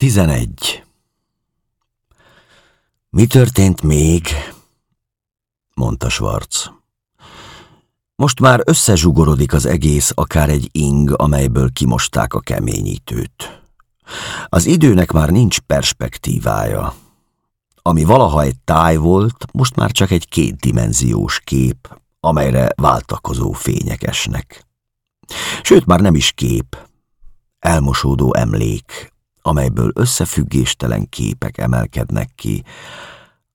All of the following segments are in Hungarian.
Tizenegy. Mi történt még? mondta Schwarz. Most már összezsugorodik az egész, akár egy ing, amelyből kimosták a keményítőt. Az időnek már nincs perspektívája. Ami valaha egy táj volt, most már csak egy kétdimenziós kép, amelyre váltakozó fények esnek. Sőt, már nem is kép, elmosódó emlék, amelyből összefüggéstelen képek emelkednek ki.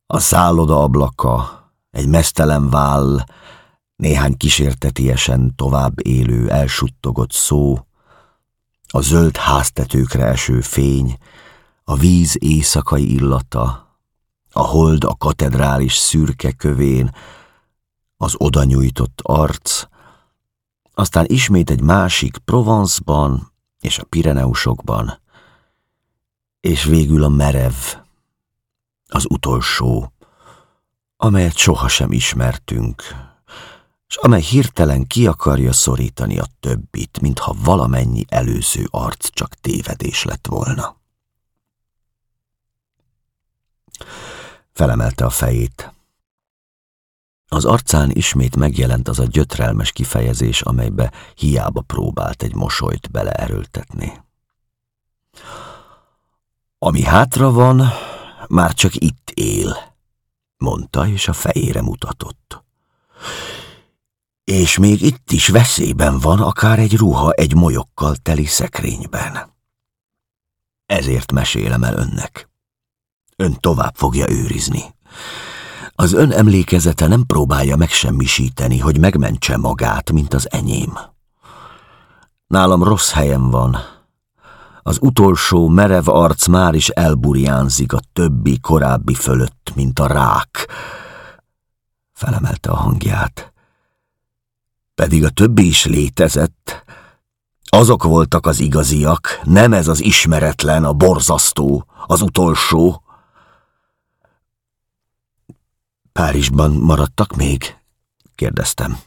A szálloda ablaka, egy mesztelen váll, néhány kísértetiesen tovább élő, elsuttogott szó, a zöld háztetőkre eső fény, a víz éjszakai illata, a hold a katedrális szürke kövén, az odanyújtott arc, aztán ismét egy másik Provence-ban és a Pireneusokban, és végül a merev, az utolsó, amelyet sohasem ismertünk, és amely hirtelen ki akarja szorítani a többit, mintha valamennyi előző arc csak tévedés lett volna. Felemelte a fejét. Az arcán ismét megjelent az a gyötrelmes kifejezés, amelybe hiába próbált egy mosolyt beleerőltetni. Ami hátra van, már csak itt él, mondta, és a fejére mutatott. És még itt is veszélyben van akár egy ruha egy molyokkal teli szekrényben. Ezért mesélem el önnek. Ön tovább fogja őrizni. Az ön emlékezete nem próbálja megsemmisíteni, hogy megmentse magát, mint az enyém. Nálam rossz helyen van. Az utolsó merev arc már is elburjánzik a többi korábbi fölött, mint a rák. Felemelte a hangját. Pedig a többi is létezett. Azok voltak az igaziak, nem ez az ismeretlen, a borzasztó, az utolsó. Párizsban maradtak még? kérdeztem.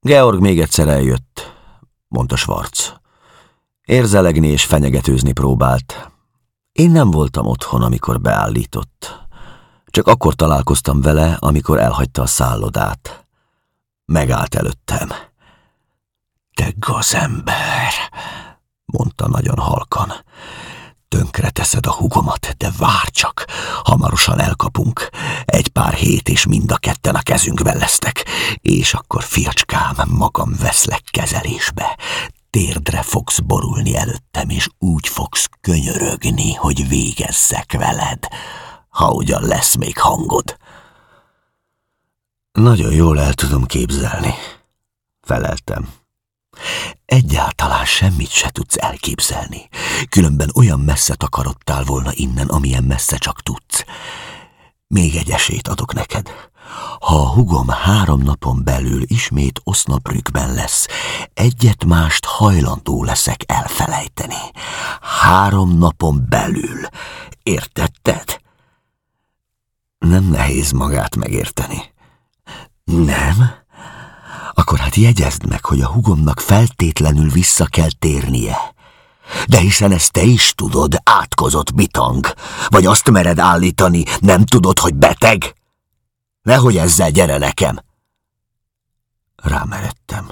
Georg még egyszer eljött, mondta Schwarz. Érzelegni és fenyegetőzni próbált. Én nem voltam otthon, amikor beállított. Csak akkor találkoztam vele, amikor elhagyta a szállodát. Megállt előttem. Te gazember, mondta nagyon halkan. Tönkre teszed a hugomat, de vár csak, hamarosan elkapunk. Egy pár hét, és mind a ketten a kezünkben lesztek. És akkor, fiacskám, magam veszlek kezelésbe. Térdre fogsz borulni előttem, és úgy fogsz könyörögni, hogy végezzek veled, ha ugyan lesz még hangod. Nagyon jól el tudom képzelni, feleltem. Egyáltalán semmit se tudsz elképzelni, különben olyan messze takarodtál volna innen, amilyen messze csak tudsz. Még egy esélyt adok neked. Ha a hugom három napon belül ismét osznaprükben lesz, egyet-mást hajlandó leszek elfelejteni. Három napon belül. Értetted? Nem nehéz magát megérteni. Nem? akkor hát jegyezd meg, hogy a hugomnak feltétlenül vissza kell térnie. De hiszen ezt te is tudod, átkozott bitang. Vagy azt mered állítani, nem tudod, hogy beteg? Nehogy ezzel gyere nekem. Rámeredtem.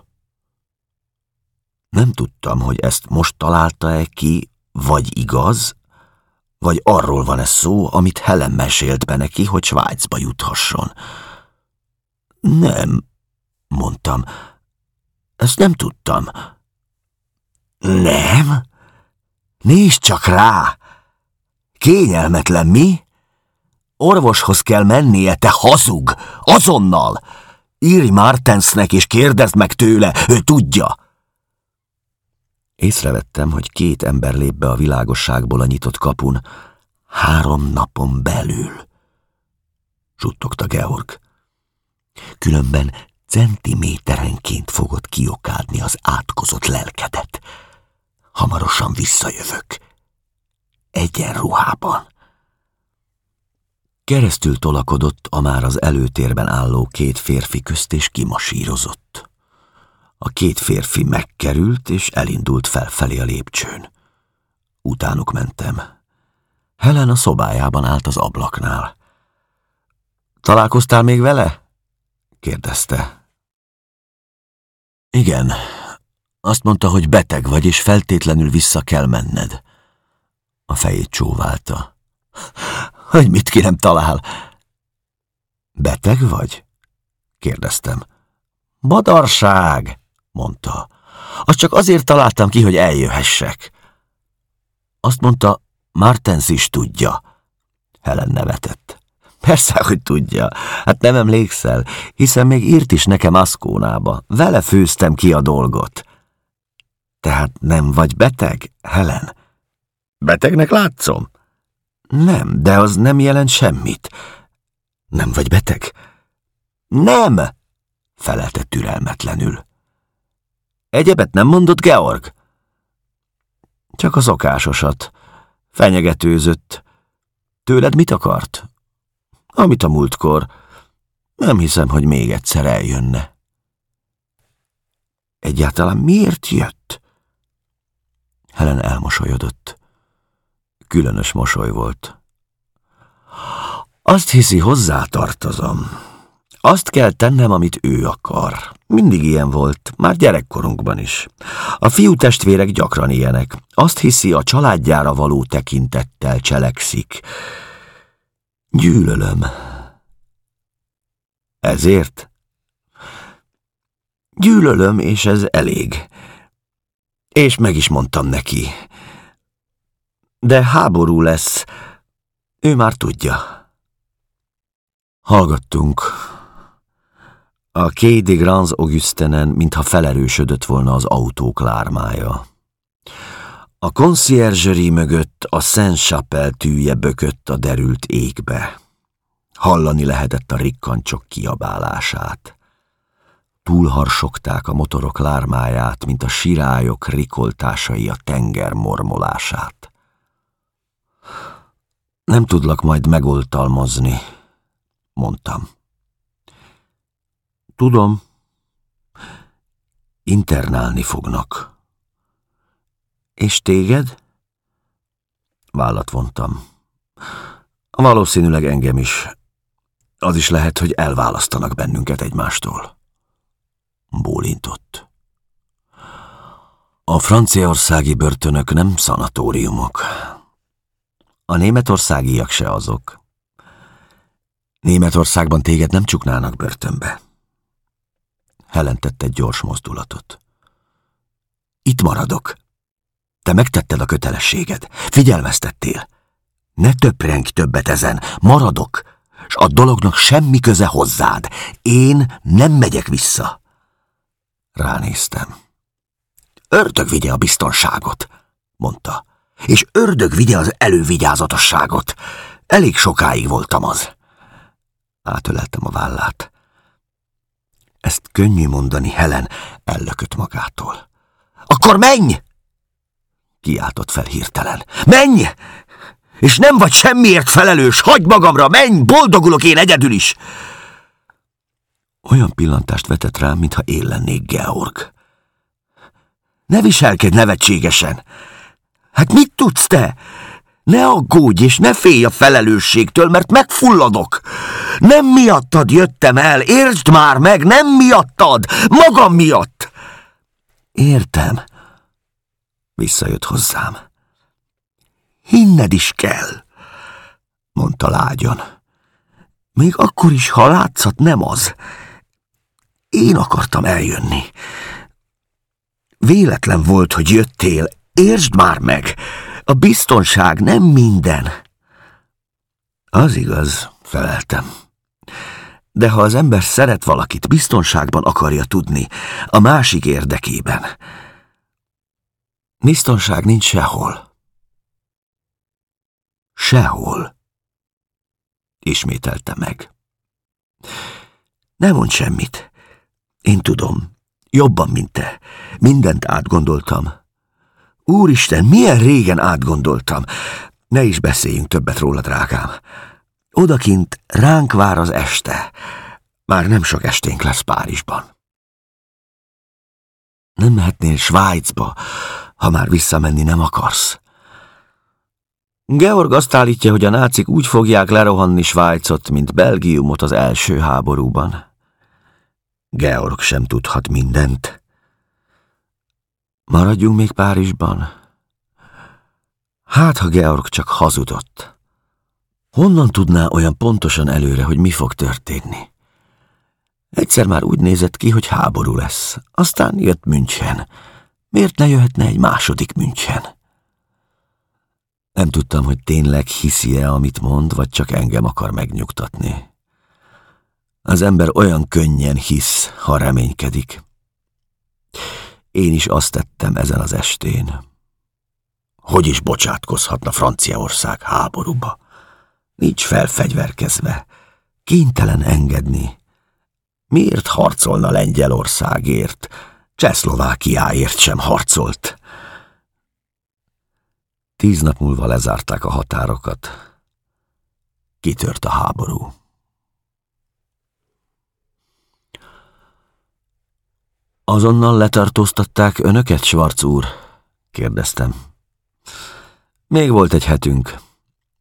Nem tudtam, hogy ezt most találta-e ki, vagy igaz, vagy arról van-e szó, amit Helen mesélt be neki, hogy Svájcba juthasson. Nem, mondtam. Ezt nem tudtam. Nem? Nézd csak rá! Kényelmetlen, mi? Orvoshoz kell mennie, te hazug! Azonnal! Írj Martensnek és kérdezd meg tőle, ő tudja! Észrevettem, hogy két ember lép be a világosságból a nyitott kapun. Három napon belül. Suttogta Georg. Különben centiméterenként fogod kiokádni az átkozott lelkedet. Hamarosan visszajövök. Egyenruhában. Keresztül tolakodott a már az előtérben álló két férfi közt, és kimasírozott. A két férfi megkerült, és elindult felfelé a lépcsőn. Utánuk mentem. Helen a szobájában állt az ablaknál. Találkoztál még vele? kérdezte. Igen. Azt mondta, hogy beteg vagy, és feltétlenül vissza kell menned. A fejét csóválta. Hogy mit kérem talál? Beteg vagy? kérdeztem. Badarság, mondta. Azt csak azért találtam ki, hogy eljöhessek. Azt mondta, Martens is tudja. Helen nevetett. Persze, hogy tudja. Hát nem emlékszel, hiszen még írt is nekem Aszkónába. Vele főztem ki a dolgot. Tehát nem vagy beteg, Helen? Betegnek látszom? Nem, de az nem jelent semmit. Nem vagy beteg? Nem, felelte türelmetlenül. Egyebet nem mondott Georg? Csak az okásosat. Fenyegetőzött. Tőled mit akart? Amit a múltkor. Nem hiszem, hogy még egyszer eljönne. Egyáltalán miért jött? Helen elmosolyodott. Különös mosoly volt. Azt hiszi, hozzátartozom. Azt kell tennem, amit ő akar. Mindig ilyen volt, már gyerekkorunkban is. A fiú testvérek gyakran ilyenek. Azt hiszi, a családjára való tekintettel cselekszik. Gyűlölöm. Ezért? Gyűlölöm, és ez elég. És meg is mondtam neki. De háború lesz. Ő már tudja. Hallgattunk. A Quai de Grands Augustenen, mintha felerősödött volna az autók lármája. A conciergerie mögött a Saint-Chapelle tűje bökött a derült égbe. Hallani lehetett a rikkancsok kiabálását. Túlharsogták a motorok lármáját, mint a sirályok rikoltásai a tenger mormolását. Nem tudlak majd megoltalmazni, mondtam. Tudom, internálni fognak. És téged? Vállat vontam. Valószínűleg engem is. Az is lehet, hogy elválasztanak bennünket egymástól. Bólintott. A franciaországi börtönök nem szanatóriumok. A németországiak se azok. Németországban téged nem csuknának börtönbe. Helen tett egy gyors mozdulatot. Itt maradok. Te megtetted a kötelességed. Figyelmeztettél. Ne töpreng többet ezen. Maradok. És a dolognak semmi köze hozzád. Én nem megyek vissza. Ránéztem. Ördög vigye a biztonságot, mondta. És ördög vigye az elővigyázatosságot. Elég sokáig voltam az. Átöleltem a vállát. Ezt könnyű mondani, Helen ellökött magától. Akkor menj! Kiáltott fel hirtelen. Menj! És nem vagy semmiért felelős, hagyd magamra, menj, boldogulok én egyedül is! Olyan pillantást vetett rám, mintha én lennék Georg. Ne viselkedj nevetségesen! Hát mit tudsz te? Ne aggódj és ne félj a felelősségtől, mert megfulladok. Nem miattad jöttem el, értsd már meg, nem miattad, magam miatt. Értem. Visszajött hozzám. Hinned is kell, mondta lágyan. Még akkor is, ha látszat nem az. Én akartam eljönni. Véletlen volt, hogy jöttél, értsd már meg! A biztonság nem minden. Az igaz, feleltem. De ha az ember szeret valakit, biztonságban akarja tudni, a másik érdekében. Biztonság nincs sehol. Sehol. Ismételte meg. Nem mond semmit. Én tudom. Jobban, mint te. Mindent átgondoltam. Úristen, milyen régen átgondoltam. Ne is beszéljünk többet róla, drágám. Odakint ránk vár az este. Már nem sok esténk lesz Párizsban. Nem mehetnél Svájcba, ha már visszamenni nem akarsz. Georg azt állítja, hogy a nácik úgy fogják lerohanni Svájcot, mint Belgiumot az első háborúban. Georg sem tudhat mindent. Maradjunk még Párizsban. Hát, ha Georg csak hazudott. Honnan tudná olyan pontosan előre, hogy mi fog történni? Egyszer már úgy nézett ki, hogy háború lesz. Aztán jött München. Miért ne jöhetne egy második München? Nem tudtam, hogy tényleg hiszi-e, amit mond, vagy csak engem akar megnyugtatni. Az ember olyan könnyen hisz, ha reménykedik. Én is azt tettem ezen az estén. Hogy is bocsátkozhatna Franciaország háborúba? Nincs felfegyverkezve, kénytelen engedni. Miért harcolna Lengyelországért? Csehszlovákiáért sem harcolt. Tíz nap múlva lezárták a határokat. Kitört a háború. Azonnal letartóztatták önöket, Schwarz úr? kérdeztem. Még volt egy hetünk.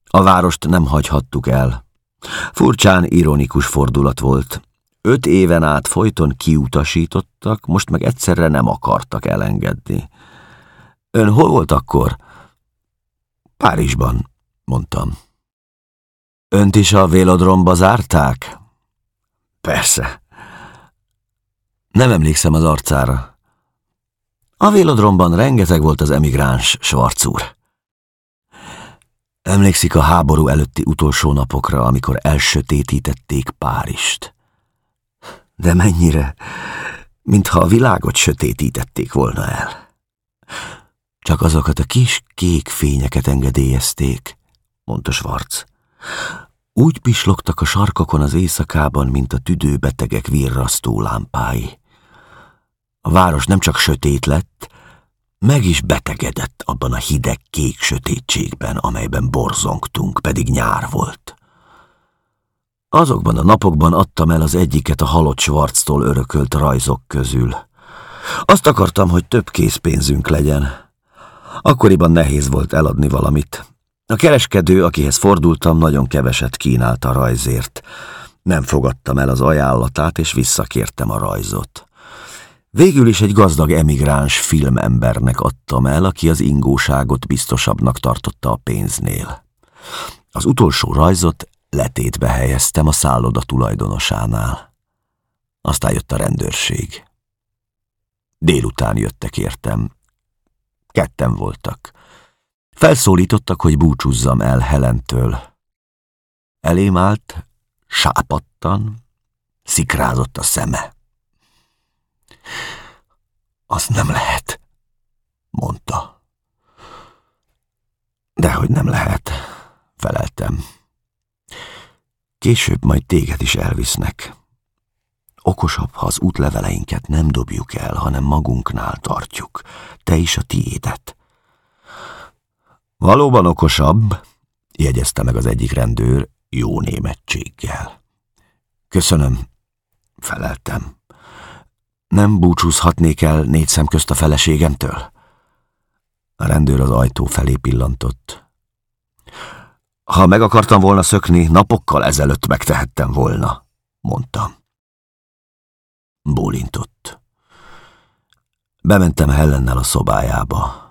A várost nem hagyhattuk el. Furcsán ironikus fordulat volt. Öt éven át folyton kiutasítottak, most meg egyszerre nem akartak elengedni. Ön hol volt akkor? Párizsban, mondtam. Önt is a vélodromba zárták? Persze. Nem emlékszem az arcára. A vélodromban rengeteg volt az emigráns, Schwarz. Emlékszik a háború előtti utolsó napokra, amikor elsötétítették Párizst. De mennyire, mintha a világot sötétítették volna el. Csak azokat a kis kék fényeket engedélyezték, mondta Schwarz. Úgy pislogtak a sarkokon az éjszakában, mint a tüdőbetegek virrasztó lámpái. A város nem csak sötét lett, meg is betegedett abban a hideg kék sötétségben, amelyben borzongtunk, pedig nyár volt. Azokban a napokban adtam el az egyiket a halott Schwarztól örökölt rajzok közül. Azt akartam, hogy több készpénzünk legyen, Akkoriban nehéz volt eladni valamit. A kereskedő, akihez fordultam, nagyon keveset kínálta a rajzért. Nem fogadtam el az ajánlatát, és visszakértem a rajzot. Végül is egy gazdag emigráns filmembernek adtam el, aki az ingóságot biztosabbnak tartotta a pénznél. Az utolsó rajzot letétbe helyeztem a szálloda tulajdonosánál. Aztán jött a rendőrség. Délután jöttek értem, Ketten voltak. Felszólítottak, hogy búcsúzzam el Helentől. Elém állt, sápattan, szikrázott a szeme. Az nem lehet, mondta. Dehogy nem lehet, feleltem. Később majd téged is elvisznek. Okosabb, ha az útleveleinket nem dobjuk el, hanem magunknál tartjuk. Te is a tiédet. Valóban okosabb, jegyezte meg az egyik rendőr jó németséggel. Köszönöm, feleltem. Nem búcsúzhatnék el négy szem közt a feleségemtől? A rendőr az ajtó felé pillantott. Ha meg akartam volna szökni, napokkal ezelőtt megtehettem volna, mondtam. Bólintott. Bementem Hellennel a szobájába.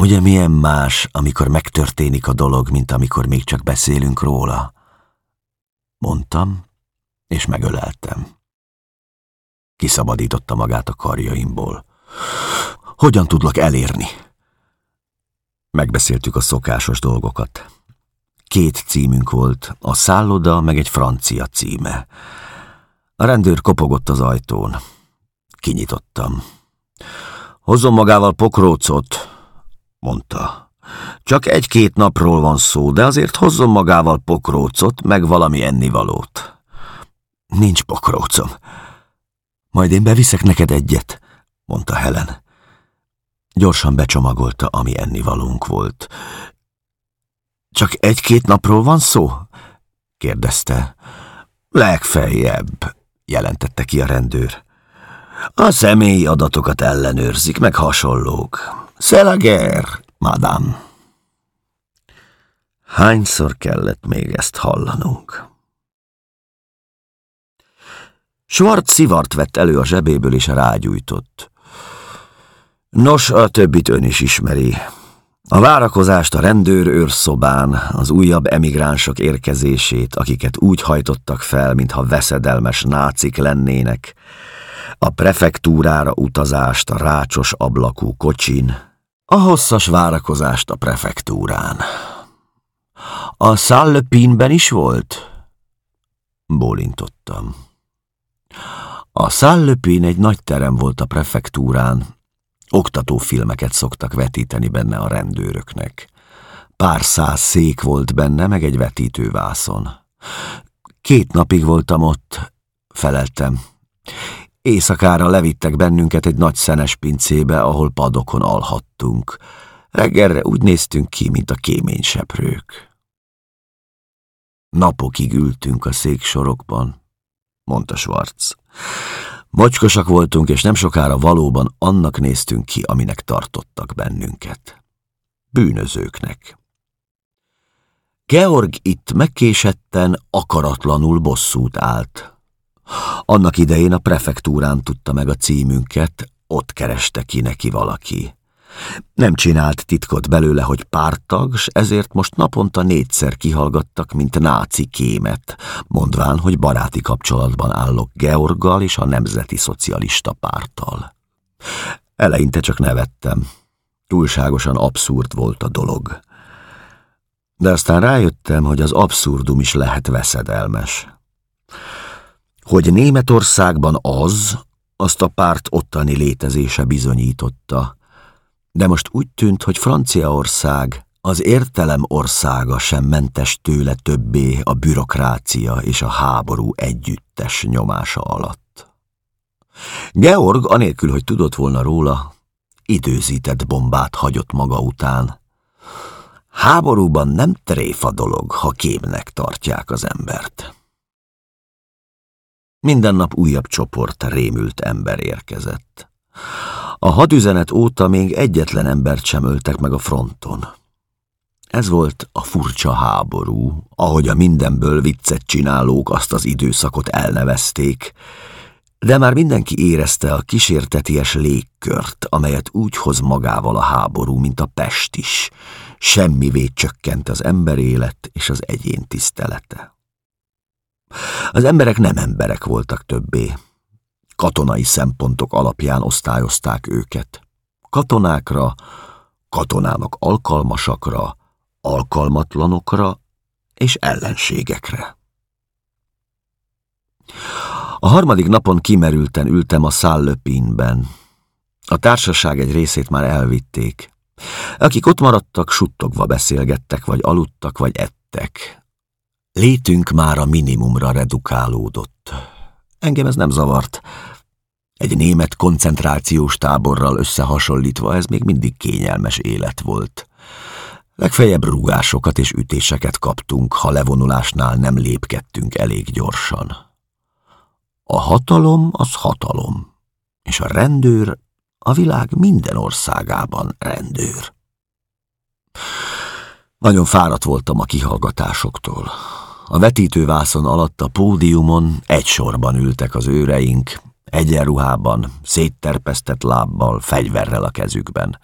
Ugye milyen más, amikor megtörténik a dolog, mint amikor még csak beszélünk róla? Mondtam, és megöleltem. Kiszabadította magát a karjaimból. Hogyan tudlak elérni? Megbeszéltük a szokásos dolgokat. Két címünk volt, a szálloda meg egy francia címe. A rendőr kopogott az ajtón. Kinyitottam. Hozzon magával pokrócot, mondta. Csak egy-két napról van szó, de azért hozzon magával pokrócot, meg valami ennivalót. Nincs pokrócom. Majd én beviszek neked egyet, mondta Helen. Gyorsan becsomagolta, ami ennivalónk volt. Csak egy-két napról van szó? kérdezte. Legfeljebb, jelentette ki a rendőr. A személyi adatokat ellenőrzik, meg hasonlók. Szelager, madame. Hányszor kellett még ezt hallanunk? Schwartz szivart vett elő a zsebéből, és rágyújtott. Nos, a többit ön is ismeri. A várakozást a rendőrőrszobán, az újabb emigránsok érkezését, akiket úgy hajtottak fel, mintha veszedelmes nácik lennének, a prefektúrára utazást a rácsos ablakú kocsin, a hosszas várakozást a prefektúrán. A Szallepinben is volt? Bólintottam. A Szallepin egy nagy terem volt a prefektúrán, Oktatófilmeket szoktak vetíteni benne a rendőröknek. Pár száz szék volt benne, meg egy vetítővászon. Két napig voltam ott, feleltem. Éjszakára levittek bennünket egy nagy szenes pincébe, ahol padokon alhattunk. Reggelre úgy néztünk ki, mint a kéményseprők. Napokig ültünk a széksorokban, mondta Schwarz. Mocskosak voltunk, és nem sokára valóban annak néztünk ki, aminek tartottak bennünket. Bűnözőknek. Georg itt megkésetten, akaratlanul bosszút állt. Annak idején a prefektúrán tudta meg a címünket, ott kereste ki neki valaki. Nem csinált titkot belőle, hogy pártag, s ezért most naponta négyszer kihallgattak, mint náci kémet, mondván, hogy baráti kapcsolatban állok Georggal és a Nemzeti Szocialista Párttal. Eleinte csak nevettem. Túlságosan abszurd volt a dolog. De aztán rájöttem, hogy az abszurdum is lehet veszedelmes. Hogy Németországban az, azt a párt ottani létezése bizonyította, de most úgy tűnt, hogy Franciaország, az értelem országa sem mentes tőle többé a bürokrácia és a háború együttes nyomása alatt. Georg, anélkül, hogy tudott volna róla, időzített bombát hagyott maga után. Háborúban nem tréfa dolog, ha kémnek tartják az embert. Minden nap újabb csoport rémült ember érkezett. A hadüzenet óta még egyetlen embert sem öltek meg a fronton. Ez volt a furcsa háború, ahogy a mindenből viccet csinálók azt az időszakot elnevezték, de már mindenki érezte a kísérteties légkört, amelyet úgy hoz magával a háború, mint a pest is. Semmivé csökkent az ember élet és az egyén tisztelete. Az emberek nem emberek voltak többé. Katonai szempontok alapján osztályozták őket. Katonákra, katonának alkalmasakra, alkalmatlanokra és ellenségekre. A harmadik napon kimerülten ültem a szállöpínben. A társaság egy részét már elvitték. Akik ott maradtak, suttogva beszélgettek, vagy aludtak, vagy ettek. Létünk már a minimumra redukálódott. Engem ez nem zavart. Egy német koncentrációs táborral összehasonlítva ez még mindig kényelmes élet volt. Legfeljebb rúgásokat és ütéseket kaptunk, ha levonulásnál nem lépkedtünk elég gyorsan. A hatalom az hatalom, és a rendőr a világ minden országában rendőr. Nagyon fáradt voltam a kihallgatásoktól. A vetítővászon alatt a pódiumon egy sorban ültek az őreink, egyenruhában, szétterpesztett lábbal, fegyverrel a kezükben.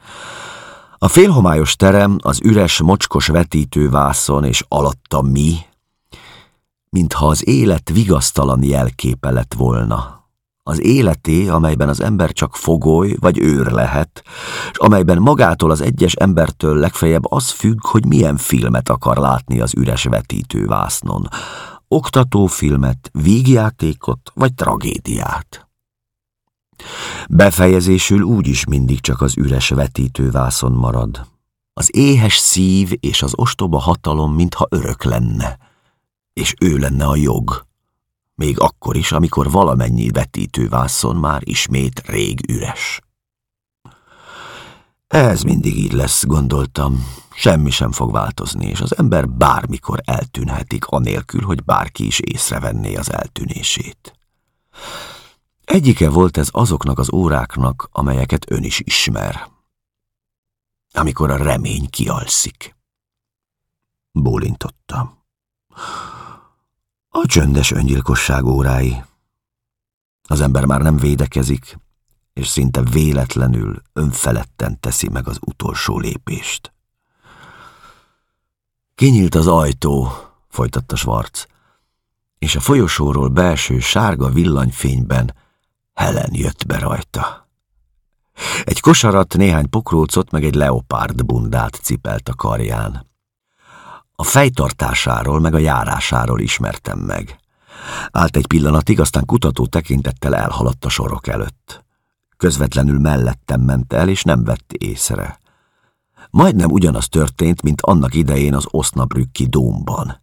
A félhomályos terem, az üres, mocskos vetítővászon és alatta mi, mintha az élet vigasztalan jelképe lett volna. Az életé, amelyben az ember csak fogoly vagy őr lehet, és amelyben magától az egyes embertől legfeljebb az függ, hogy milyen filmet akar látni az üres vetítővásznon. Oktatófilmet, vígjátékot vagy tragédiát. Befejezésül úgyis mindig csak az üres vetítővászon marad. Az éhes szív és az ostoba hatalom mintha örök lenne, és ő lenne a jog. Még akkor is, amikor valamennyi vetítővászon már ismét rég üres. Ez mindig így lesz, gondoltam. Semmi sem fog változni, és az ember bármikor eltűnhetik, anélkül, hogy bárki is észrevenné az eltűnését. Egyike volt ez azoknak az óráknak, amelyeket ön is ismer. Amikor a remény kialszik. Bólintottam. A csöndes öngyilkosság órái. Az ember már nem védekezik, és szinte véletlenül, önfeledten teszi meg az utolsó lépést. Kinyílt az ajtó, folytatta Schwarz, és a folyosóról belső sárga villanyfényben Helen jött be rajta. Egy kosarat, néhány pokrócot, meg egy leopárd bundát cipelt a karján. A fejtartásáról, meg a járásáról ismertem meg. Állt egy pillanatig, aztán kutató tekintettel elhaladt a sorok előtt. Közvetlenül mellettem ment el, és nem vett észre. Majdnem ugyanaz történt, mint annak idején az Osnabrücki dómban.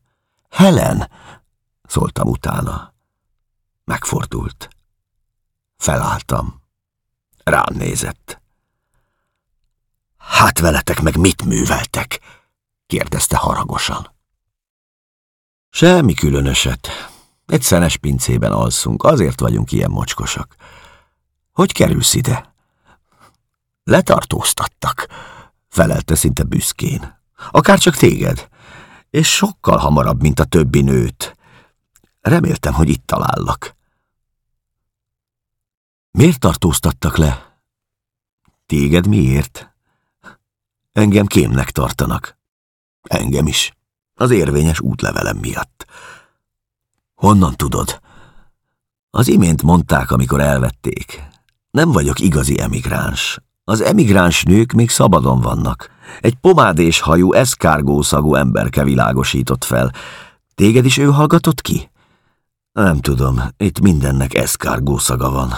Helen! szóltam utána. Megfordult. Felálltam. Rám nézett. Hát veletek meg mit műveltek? Kérdezte haragosan. Semmi különöset. Egy szenes pincében alszunk, azért vagyunk ilyen mocskosak. Hogy kerülsz ide? Letartóztattak, felelte szinte büszkén. Akár csak téged. És sokkal hamarabb, mint a többi nőt. Reméltem, hogy itt talállak. Miért tartóztattak le? Téged miért? Engem kémnek tartanak. Engem is. Az érvényes útlevelem miatt. Honnan tudod? Az imént mondták, amikor elvették. Nem vagyok igazi emigráns. Az emigráns nők még szabadon vannak. Egy pomádés hajú, eszkárgószagú emberke világosított fel. Téged is ő hallgatott ki? Nem tudom, itt mindennek eszkárgószaga van.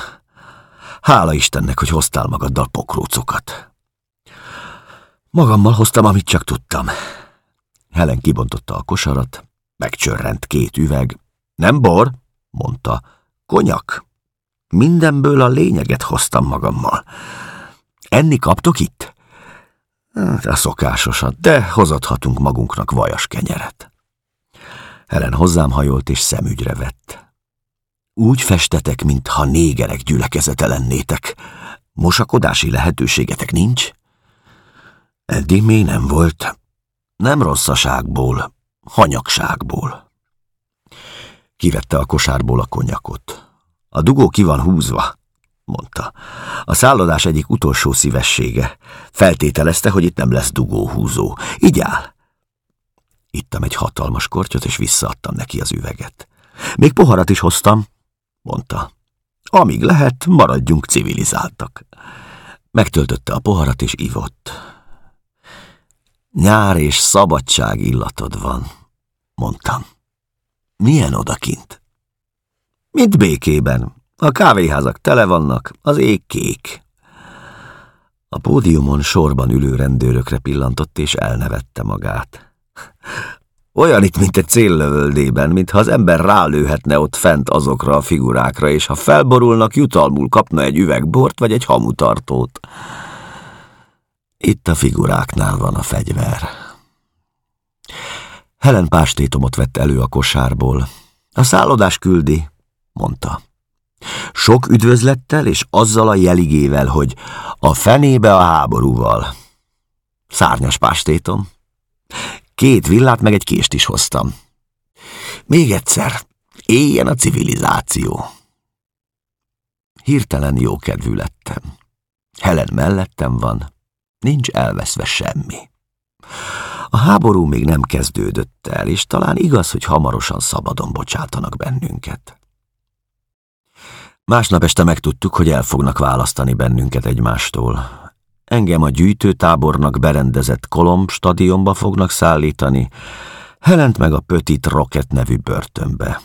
Hála Istennek, hogy hoztál magaddal pokrócokat. Magammal hoztam, amit csak tudtam. Helen kibontotta a kosarat, megcsörrent két üveg. Nem bor, mondta, konyak. Mindenből a lényeget hoztam magammal. Enni kaptok itt? Hát, a szokásosat, de hozathatunk magunknak vajas kenyeret. Helen hozzám hajolt és szemügyre vett. Úgy festetek, mintha négerek gyülekezete lennétek. Mosakodási lehetőségetek nincs? Eddig még nem volt. Nem rosszaságból, hanyagságból. Kivette a kosárból a konyakot. A dugó ki van húzva, mondta. A szállodás egyik utolsó szívessége. Feltételezte, hogy itt nem lesz dugóhúzó. Így áll. Ittam egy hatalmas kortyot, és visszaadtam neki az üveget. Még poharat is hoztam, mondta. Amíg lehet, maradjunk civilizáltak. Megtöltötte a poharat, és ivott. Nyár és szabadság illatod van, mondtam. Milyen odakint? Mint békében. A kávéházak tele vannak, az ég kék. A pódiumon sorban ülő rendőrökre pillantott, és elnevette magát. Olyan itt, mint egy céllövöldében, mintha az ember rálőhetne ott fent azokra a figurákra, és ha felborulnak, jutalmul kapna egy üvegbort vagy egy hamutartót. Itt a figuráknál van a fegyver. Helen pástétomot vett elő a kosárból. A szállodás küldi, mondta. Sok üdvözlettel és azzal a jeligével, hogy a fenébe a háborúval. Szárnyas pástétom. Két villát meg egy kést is hoztam. Még egyszer, éljen a civilizáció. Hirtelen jókedvű lettem. Helen mellettem van, nincs elveszve semmi. A háború még nem kezdődött el, és talán igaz, hogy hamarosan szabadon bocsátanak bennünket. Másnap este megtudtuk, hogy el fognak választani bennünket egymástól. Engem a gyűjtőtábornak berendezett Kolomb stadionba fognak szállítani, Helent meg a Petit Rocket nevű börtönbe.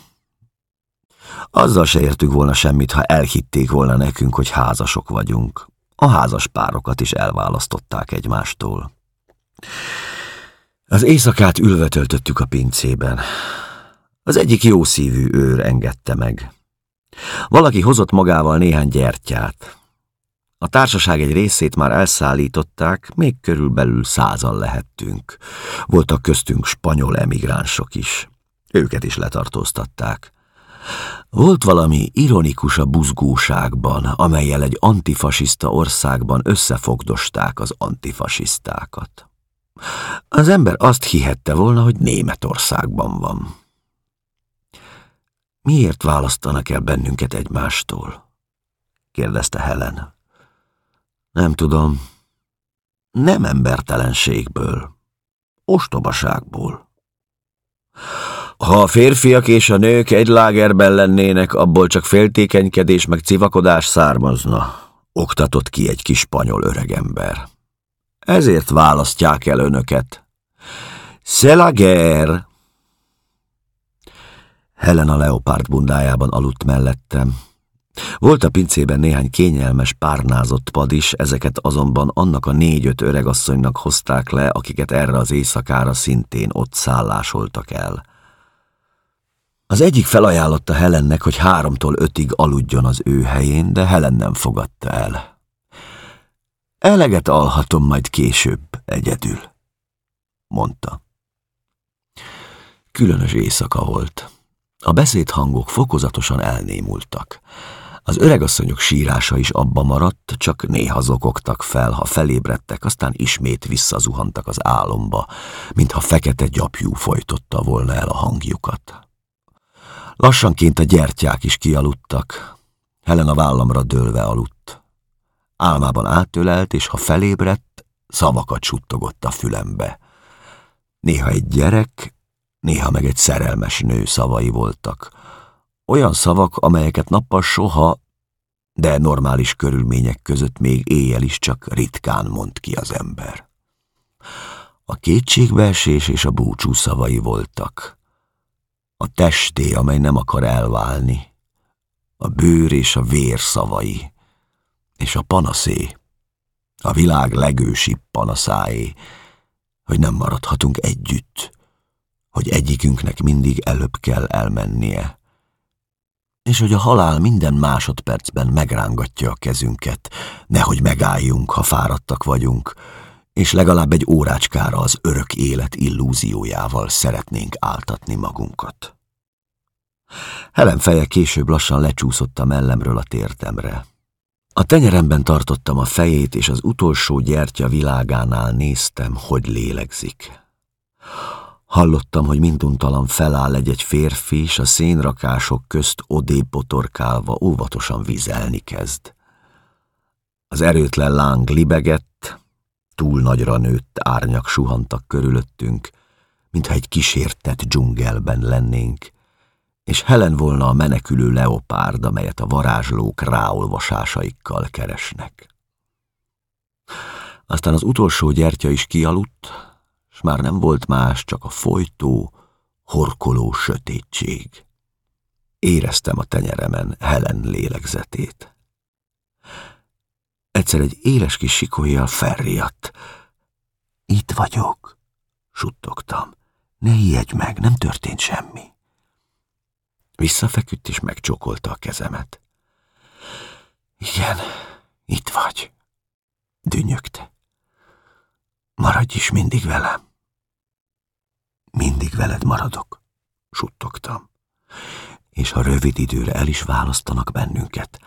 Azzal se értük volna semmit, ha elhitték volna nekünk, hogy házasok vagyunk. A házas párokat is elválasztották egymástól. Az éjszakát ülve töltöttük a pincében. Az egyik jó szívű őr engedte meg. Valaki hozott magával néhány gyertyát. A társaság egy részét már elszállították, még körülbelül százal lehettünk. Voltak köztünk spanyol emigránsok is. Őket is letartóztatták. Volt valami ironikus a buzgóságban, amelyel egy antifasiszta országban összefogdosták az antifasisztákat. Az ember azt hihette volna, hogy Németországban van. Miért választanak el bennünket egymástól? kérdezte Helen. Nem tudom. Nem embertelenségből. Ostobaságból. Ha a férfiak és a nők egy lágerben lennének, abból csak féltékenykedés meg civakodás származna, oktatott ki egy kis spanyol öregember. Ezért választják el önöket. C'est la guerre. Helena leopárt bundájában aludt mellettem. Volt a pincében néhány kényelmes, párnázott pad is, ezeket azonban annak a négy-öt öregasszonynak hozták le, akiket erre az éjszakára szintén ott szállásoltak el. Az egyik felajánlotta Helennek, hogy háromtól ötig aludjon az ő helyén, de Helen nem fogadta el. Eleget alhatom majd később, egyedül, mondta. Különös éjszaka volt. A beszédhangok fokozatosan elnémultak. Az öregasszonyok sírása is abba maradt, csak néha zokogtak fel, ha felébredtek, aztán ismét visszazuhantak az álomba, mintha fekete gyapjú folytotta volna el a hangjukat. Lassanként a gyertyák is kialudtak. Helen a vállamra dőlve aludt. Álmában átölelt, és ha felébredt, szavakat suttogott a fülembe. Néha egy gyerek, néha meg egy szerelmes nő szavai voltak. Olyan szavak, amelyeket nappal soha, de normális körülmények között még éjjel is csak ritkán mond ki az ember. A kétségbeesés és a búcsú szavai voltak. A testé, amely nem akar elválni. A bőr és a vér szavai. És a panaszé. A világ legősibb panaszáé, hogy nem maradhatunk együtt, hogy egyikünknek mindig előbb kell elmennie, és hogy a halál minden másodpercben megrángatja a kezünket, nehogy megálljunk, ha fáradtak vagyunk, és legalább egy órácskára az örök élet illúziójával szeretnénk áltatni magunkat. Helen feje később lassan lecsúszott a mellemről a tértemre. A tenyeremben tartottam a fejét, és az utolsó gyertya világánál néztem, hogy lélegzik. Hallottam, hogy minduntalan feláll egy-egy férfi, és a szénrakások közt odé potorkálva óvatosan vizelni kezd. Az erőtlen láng libegett, túl nagyra nőtt árnyak suhantak körülöttünk, mintha egy kísértett dzsungelben lennénk, és Helen volna a menekülő leopárd, amelyet a varázslók ráolvasásaikkal keresnek. Aztán az utolsó gyertya is kialudt, s már nem volt más, csak a folytó, horkoló sötétség. Éreztem a tenyeremen Helen lélegzetét. Egyszer egy éles kis sikolyjal felriadt. Itt vagyok, suttogtam. Ne ijedj meg, nem történt semmi. Visszafeküdt és megcsókolta a kezemet. Igen, itt vagy, dünnyögte. Maradj is mindig velem. Mindig veled maradok, suttogtam. És ha rövid időre el is választanak bennünket,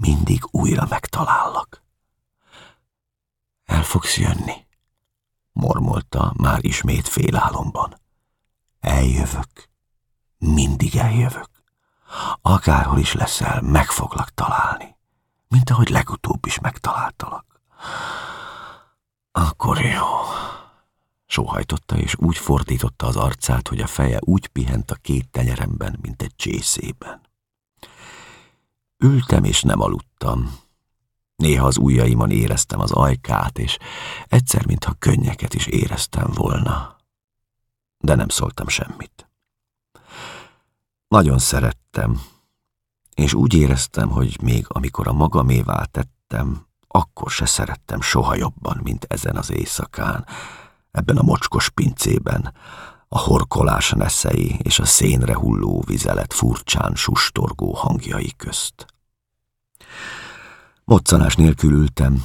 mindig újra megtalállak. El fogsz jönni, mormolta már ismét félálomban. Eljövök, mindig eljövök. Akárhol is leszel, meg foglak találni, mint ahogy legutóbb is megtaláltalak. Akkor jó sóhajtotta, és úgy fordította az arcát, hogy a feje úgy pihent a két tenyeremben, mint egy csészében. Ültem, és nem aludtam. Néha az ujjaimon éreztem az ajkát, és egyszer, mintha könnyeket is éreztem volna. De nem szóltam semmit. Nagyon szerettem, és úgy éreztem, hogy még amikor a magamévá tettem, akkor se szerettem soha jobban, mint ezen az éjszakán, ebben a mocskos pincében, a horkolás neszei és a szénre hulló vizelet furcsán sustorgó hangjai közt. Moccanás nélkül ültem,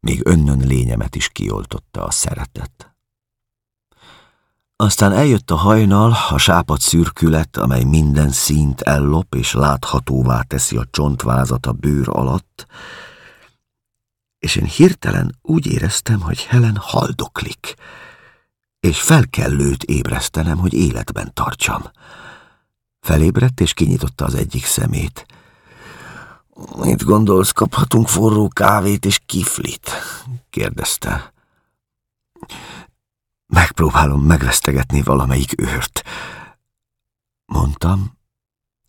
még önnön lényemet is kioltotta a szeretet. Aztán eljött a hajnal, a sápat szürkület, amely minden színt ellop és láthatóvá teszi a csontvázat a bőr alatt, és én hirtelen úgy éreztem, hogy Helen haldoklik, és fel kell őt ébresztenem, hogy életben tartsam. Felébredt, és kinyitotta az egyik szemét. Mit gondolsz, kaphatunk forró kávét és kiflit? kérdezte. Megpróbálom megvesztegetni valamelyik őrt. Mondtam,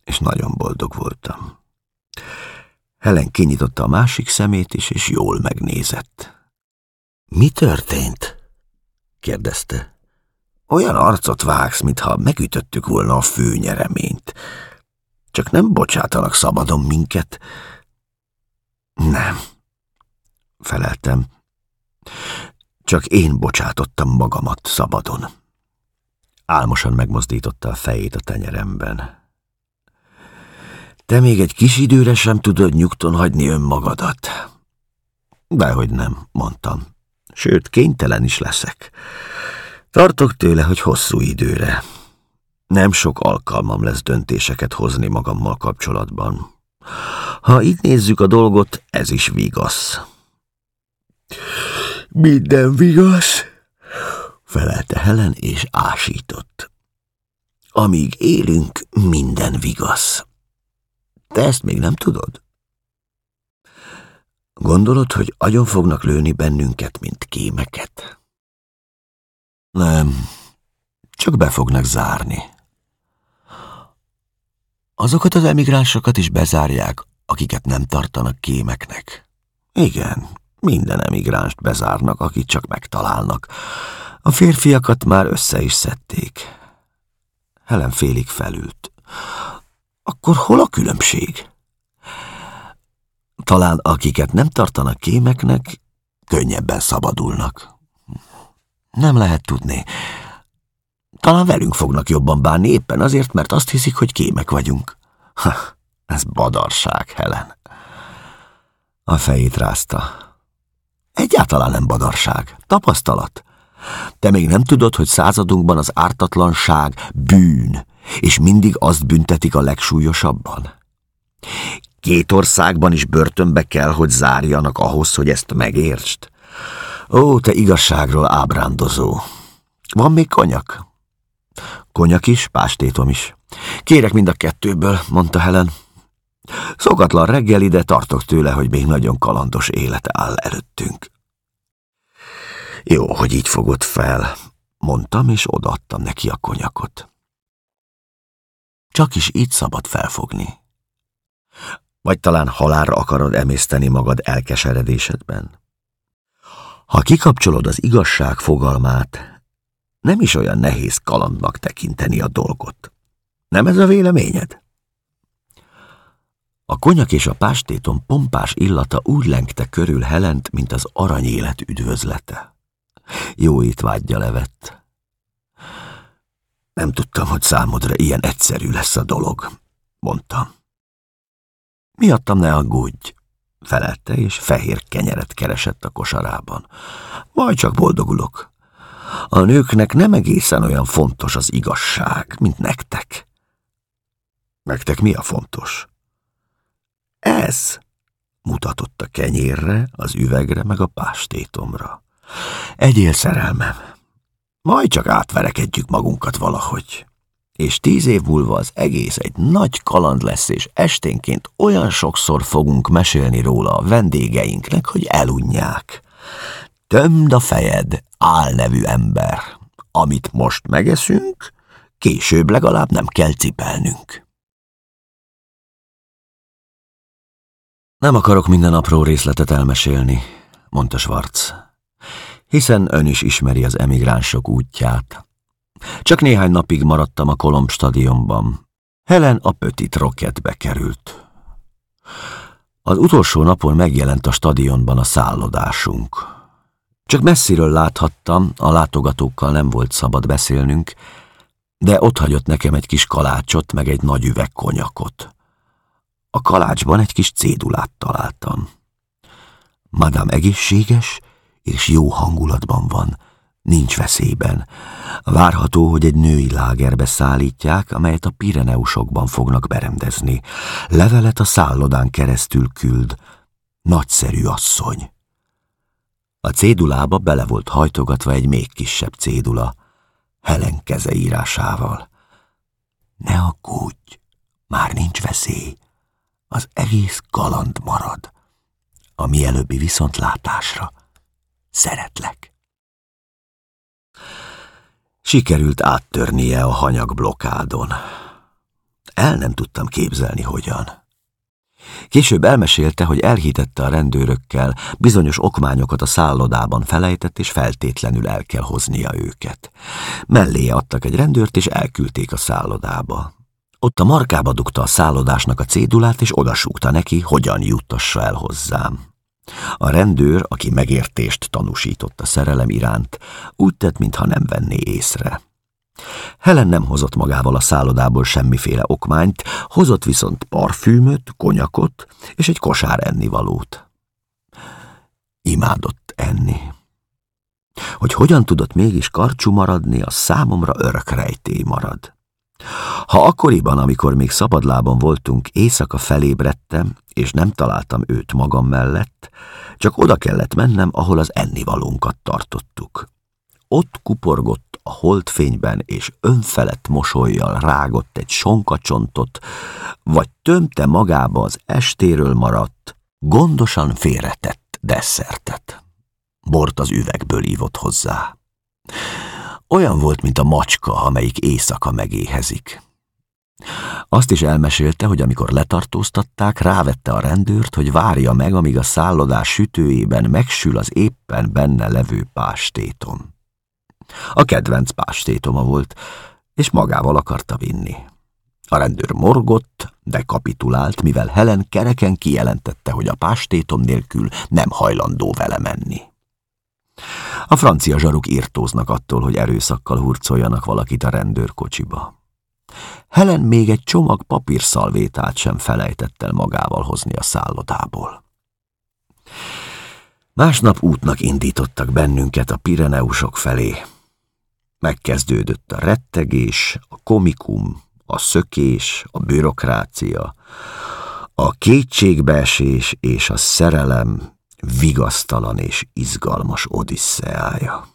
és nagyon boldog voltam. Helen kinyitotta a másik szemét is, és jól megnézett. Mi történt? kérdezte. Olyan arcot vágsz, mintha megütöttük volna a főnyereményt. Csak nem bocsátanak szabadon minket. Nem, feleltem. Csak én bocsátottam magamat szabadon. Álmosan megmozdította a fejét a tenyeremben. Te még egy kis időre sem tudod nyugton hagyni önmagadat. Dehogy nem, mondtam. Sőt, kénytelen is leszek. Tartok tőle, hogy hosszú időre. Nem sok alkalmam lesz döntéseket hozni magammal kapcsolatban. Ha így nézzük a dolgot, ez is vigasz. Minden vigasz, felelte Helen, és ásított. Amíg élünk, minden vigasz. Te ezt még nem tudod? Gondolod, hogy agyon fognak lőni bennünket, mint kémeket? Nem, csak be fognak zárni. Azokat az emigránsokat is bezárják, akiket nem tartanak kémeknek. Igen, minden emigránst bezárnak, akit csak megtalálnak. A férfiakat már össze is szedték. Helen félig felült. Akkor hol a különbség? Talán akiket nem tartanak kémeknek, könnyebben szabadulnak. Nem lehet tudni. Talán velünk fognak jobban bánni, éppen azért, mert azt hiszik, hogy kémek vagyunk. Ha, ez badarság, Helen. A fejét rázta. Egyáltalán nem badarság, tapasztalat. Te még nem tudod, hogy századunkban az ártatlanság bűn, és mindig azt büntetik a legsúlyosabban? Két országban is börtönbe kell, hogy zárjanak ahhoz, hogy ezt megértsd. Ó, te igazságról ábrándozó. Van még konyak? Konyak is, pástétom is. Kérek mind a kettőből, mondta Helen. Szokatlan reggel ide tartok tőle, hogy még nagyon kalandos élete áll előttünk. Jó, hogy így fogod fel, mondtam, és odaadtam neki a konyakot. Csak is így szabad felfogni. Vagy talán halálra akarod emészteni magad elkeseredésedben? Ha kikapcsolod az igazság fogalmát, nem is olyan nehéz kalandnak tekinteni a dolgot. Nem ez a véleményed? A konyak és a pástéton pompás illata úgy lengte körül Helent, mint az aranyélet üdvözlete. Jó étvágyja levett. Nem tudtam, hogy számodra ilyen egyszerű lesz a dolog, mondtam. Miattam ne aggódj, felelte, és fehér kenyeret keresett a kosarában. Majd csak boldogulok. A nőknek nem egészen olyan fontos az igazság, mint nektek. Nektek mi a fontos? Ez, mutatott a kenyérre, az üvegre, meg a pástétomra. Egyél szerelmem, majd csak átverekedjük magunkat valahogy. És tíz év múlva az egész egy nagy kaland lesz, és esténként olyan sokszor fogunk mesélni róla a vendégeinknek, hogy elunják. Tömd a fejed, álnevű ember. Amit most megeszünk, később legalább nem kell cipelnünk. Nem akarok minden apró részletet elmesélni, mondta Schwarz hiszen ön is ismeri az emigránsok útját. Csak néhány napig maradtam a Kolomb stadionban. Helen a Petit Rocketbe került. Az utolsó napon megjelent a stadionban a szállodásunk. Csak messziről láthattam, a látogatókkal nem volt szabad beszélnünk, de ott hagyott nekem egy kis kalácsot, meg egy nagy üveg konyakot. A kalácsban egy kis cédulát találtam. Madame egészséges, és jó hangulatban van, nincs veszélyben. Várható, hogy egy női lágerbe szállítják, amelyet a Pireneusokban fognak beremdezni. Levelet a szállodán keresztül küld. Nagyszerű asszony. A cédulába bele volt hajtogatva egy még kisebb cédula, Helen keze írásával. Ne aggódj, már nincs veszély, az egész kaland marad. A mielőbbi viszontlátásra szeretlek. Sikerült áttörnie a hanyag blokádon. El nem tudtam képzelni, hogyan. Később elmesélte, hogy elhitette a rendőrökkel, bizonyos okmányokat a szállodában felejtett, és feltétlenül el kell hoznia őket. Mellé adtak egy rendőrt, és elküldték a szállodába. Ott a markába dugta a szállodásnak a cédulát, és odasúgta neki, hogyan juttassa el hozzám. A rendőr, aki megértést tanúsított a szerelem iránt, úgy tett, mintha nem venné észre. Helen nem hozott magával a szállodából semmiféle okmányt, hozott viszont parfümöt, konyakot és egy kosár ennivalót. Imádott enni. Hogy hogyan tudott mégis karcsú maradni, a számomra örökrejtély marad. Ha akkoriban, amikor még szabadlában voltunk, éjszaka felébredtem, és nem találtam őt magam mellett, csak oda kellett mennem, ahol az ennivalónkat tartottuk. Ott kuporgott a holdfényben, és önfelett mosolyjal rágott egy sonkacsontot, vagy tömte magába az estéről maradt, gondosan félretett desszertet. Bort az üvegből ívott hozzá. Olyan volt, mint a macska, amelyik éjszaka megéhezik. Azt is elmesélte, hogy amikor letartóztatták, rávette a rendőrt, hogy várja meg, amíg a szállodás sütőjében megsül az éppen benne levő pástétom. A kedvenc pástétoma volt, és magával akarta vinni. A rendőr morgott, de kapitulált, mivel Helen kereken kijelentette, hogy a pástétom nélkül nem hajlandó vele menni. A francia zsaruk írtóznak attól, hogy erőszakkal hurcoljanak valakit a rendőrkocsiba. Helen még egy csomag papírszalvétát sem felejtett el magával hozni a szállodából. Másnap útnak indítottak bennünket a Pireneusok felé. Megkezdődött a rettegés, a komikum, a szökés, a bürokrácia, a kétségbeesés és a szerelem vigasztalan és izgalmas odisszeája.